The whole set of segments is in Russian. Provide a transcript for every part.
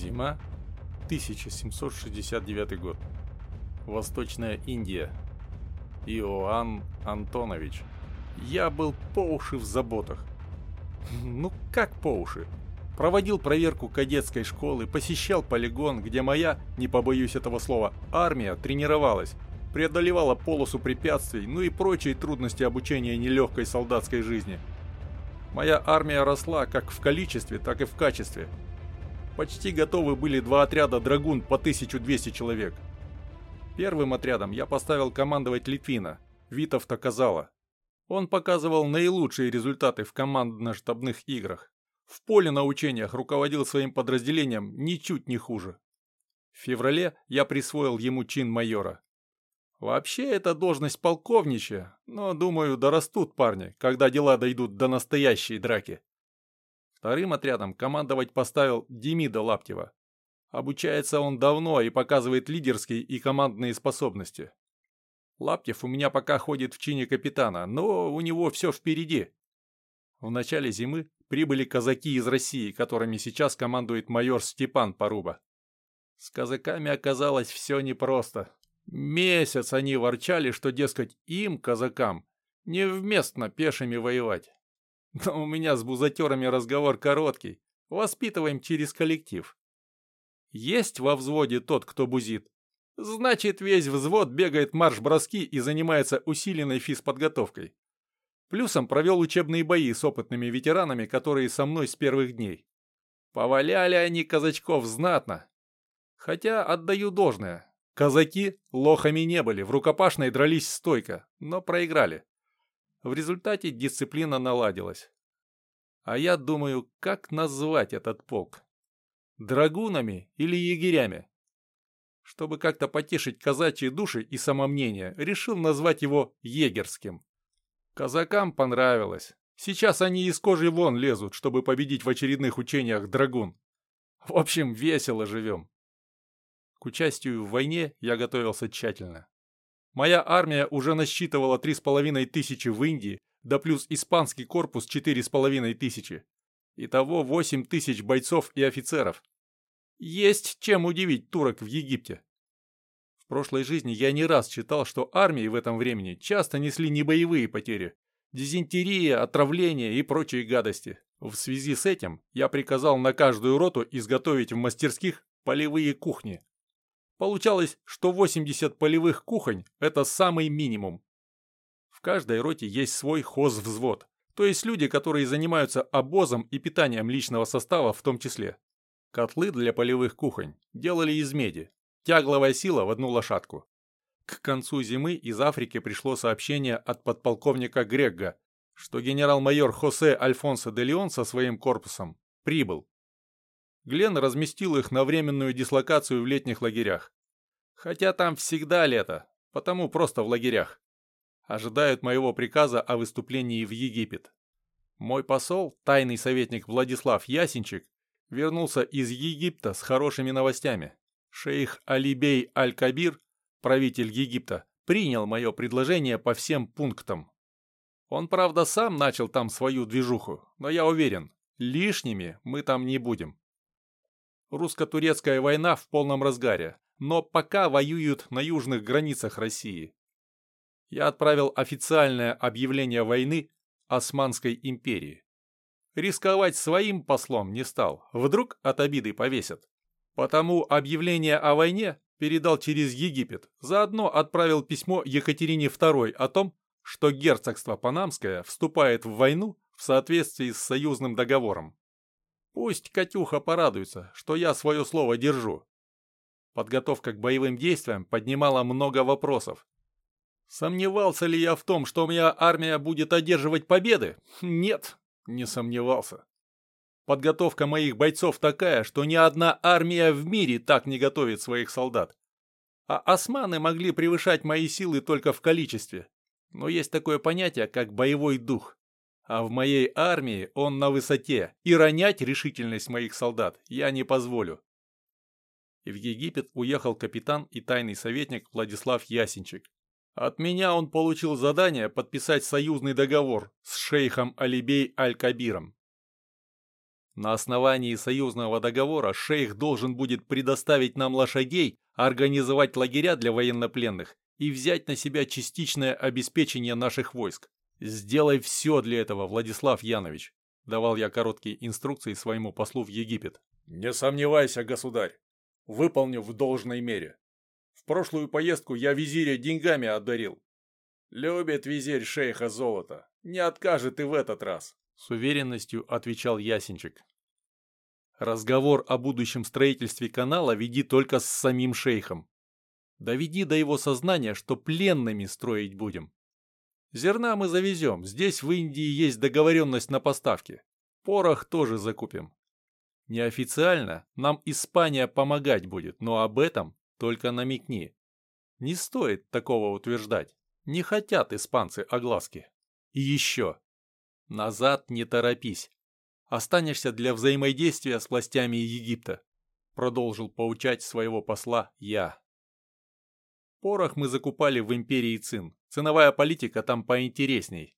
Зима, 1769 год. Восточная Индия. Иоанн Антонович. Я был по уши в заботах. Ну как по уши? Проводил проверку кадетской школы, посещал полигон, где моя, не побоюсь этого слова, армия тренировалась, преодолевала полосу препятствий, ну и прочие трудности обучения нелегкой солдатской жизни. Моя армия росла как в количестве, так и в качестве. Почти готовы были два отряда «Драгун» по 1200 человек. Первым отрядом я поставил командовать Литвина, Витовта Казала. Он показывал наилучшие результаты в командно-штабных играх. В поле на учениях руководил своим подразделением ничуть не хуже. В феврале я присвоил ему чин майора. Вообще это должность полковничья, но, думаю, дорастут парни, когда дела дойдут до настоящей драки. Вторым отрядом командовать поставил Демида Лаптева. Обучается он давно и показывает лидерские и командные способности. Лаптев у меня пока ходит в чине капитана, но у него все впереди. В начале зимы прибыли казаки из России, которыми сейчас командует майор Степан Поруба. С казаками оказалось все непросто. Месяц они ворчали, что, дескать, им, казакам, невместно пешими воевать. Но у меня с бузатерами разговор короткий. Воспитываем через коллектив. Есть во взводе тот, кто бузит. Значит, весь взвод бегает марш-броски и занимается усиленной физподготовкой. Плюсом провел учебные бои с опытными ветеранами, которые со мной с первых дней. Поваляли они казачков знатно. Хотя отдаю должное. Казаки лохами не были, в рукопашной дрались стойко, но проиграли. В результате дисциплина наладилась. А я думаю, как назвать этот полк? Драгунами или егерями? Чтобы как-то потешить казачьи души и самомнение, решил назвать его егерским. Казакам понравилось. Сейчас они из кожи вон лезут, чтобы победить в очередных учениях драгун. В общем, весело живем. К участию в войне я готовился тщательно. Моя армия уже насчитывала три с половиной тысячи в Индии, да плюс испанский корпус четыре с половиной тысячи. Итого восемь тысяч бойцов и офицеров. Есть чем удивить турок в Египте. В прошлой жизни я не раз читал, что армии в этом времени часто несли не боевые потери. Дизентерия, отравление и прочие гадости. В связи с этим я приказал на каждую роту изготовить в мастерских полевые кухни. Получалось, что 80 полевых кухонь – это самый минимум. В каждой роте есть свой хозвзвод, то есть люди, которые занимаются обозом и питанием личного состава в том числе. Котлы для полевых кухонь делали из меди, тягловая сила в одну лошадку. К концу зимы из Африки пришло сообщение от подполковника Грегга, что генерал-майор Хосе Альфонсо де Леон со своим корпусом прибыл. Глен разместил их на временную дислокацию в летних лагерях. Хотя там всегда лето, потому просто в лагерях. Ожидают моего приказа о выступлении в Египет. Мой посол, тайный советник Владислав Ясенчик, вернулся из Египта с хорошими новостями. Шейх Алибей Аль-Кабир, правитель Египта, принял мое предложение по всем пунктам. Он, правда, сам начал там свою движуху, но я уверен, лишними мы там не будем. Русско-турецкая война в полном разгаре, но пока воюют на южных границах России. Я отправил официальное объявление войны Османской империи. Рисковать своим послом не стал, вдруг от обиды повесят. Потому объявление о войне передал через Египет, заодно отправил письмо Екатерине II о том, что герцогство Панамское вступает в войну в соответствии с союзным договором. Пусть Катюха порадуется, что я свое слово держу. Подготовка к боевым действиям поднимала много вопросов. Сомневался ли я в том, что моя армия будет одерживать победы? Нет, не сомневался. Подготовка моих бойцов такая, что ни одна армия в мире так не готовит своих солдат. А османы могли превышать мои силы только в количестве. Но есть такое понятие, как боевой дух. А в моей армии он на высоте, и ронять решительность моих солдат я не позволю. В Египет уехал капитан и тайный советник Владислав Ясенчик. От меня он получил задание подписать союзный договор с шейхом Алибей Аль-Кабиром. На основании союзного договора шейх должен будет предоставить нам лошадей, организовать лагеря для военнопленных и взять на себя частичное обеспечение наших войск. Сделай все для этого, Владислав Янович, давал я короткие инструкции своему послу в Египет. Не сомневайся, государь. Выполню в должной мере. В прошлую поездку я визиря деньгами одарил. Любит визирь шейха золото. Не откажет и в этот раз. С уверенностью отвечал Ясенчик. Разговор о будущем строительстве канала веди только с самим шейхом. Доведи до его сознания, что пленными строить будем. Зерна мы завезем, здесь в Индии есть договоренность на поставки. Порох тоже закупим. Неофициально нам Испания помогать будет, но об этом только намекни. Не стоит такого утверждать. Не хотят испанцы огласки. И еще. Назад не торопись. Останешься для взаимодействия с властями Египта. Продолжил поучать своего посла я. Порох мы закупали в империи Цин. Ценовая политика там поинтересней.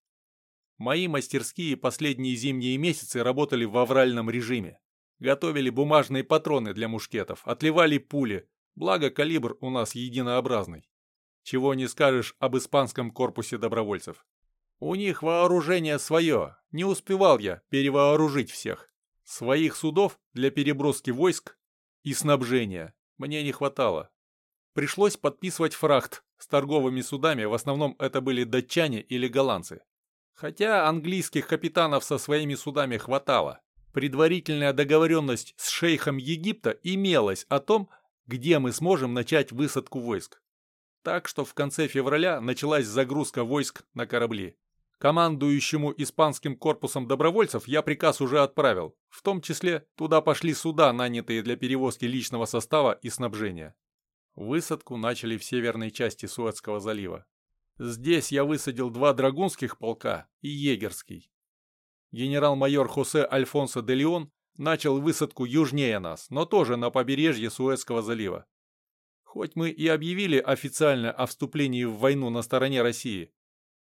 Мои мастерские последние зимние месяцы работали в авральном режиме. Готовили бумажные патроны для мушкетов, отливали пули, благо калибр у нас единообразный. Чего не скажешь об испанском корпусе добровольцев. У них вооружение свое, не успевал я перевооружить всех. Своих судов для переброски войск и снабжения мне не хватало. Пришлось подписывать фрахт с торговыми судами, в основном это были датчане или голландцы. Хотя английских капитанов со своими судами хватало. Предварительная договоренность с шейхом Египта имелась о том, где мы сможем начать высадку войск. Так что в конце февраля началась загрузка войск на корабли. Командующему испанским корпусом добровольцев я приказ уже отправил. В том числе туда пошли суда, нанятые для перевозки личного состава и снабжения. Высадку начали в северной части Суэцкого залива. Здесь я высадил два драгунских полка и егерский. Генерал-майор Хосе Альфонсо де Леон начал высадку южнее нас, но тоже на побережье Суэцкого залива. Хоть мы и объявили официально о вступлении в войну на стороне России,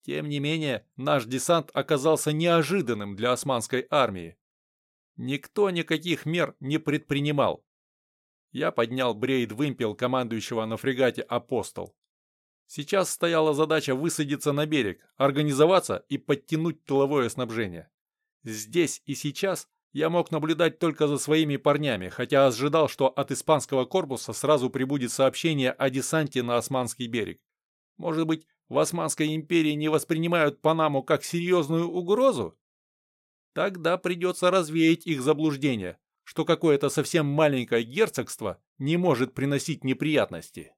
тем не менее, наш десант оказался неожиданным для османской армии. Никто никаких мер не предпринимал. Я поднял брейд-вымпел командующего на фрегате «Апостол». Сейчас стояла задача высадиться на берег, организоваться и подтянуть тыловое снабжение. Здесь и сейчас я мог наблюдать только за своими парнями, хотя ожидал, что от испанского корпуса сразу прибудет сообщение о десанте на Османский берег. Может быть, в Османской империи не воспринимают Панаму как серьезную угрозу? Тогда придется развеять их заблуждение, что какое-то совсем маленькое герцогство не может приносить неприятности.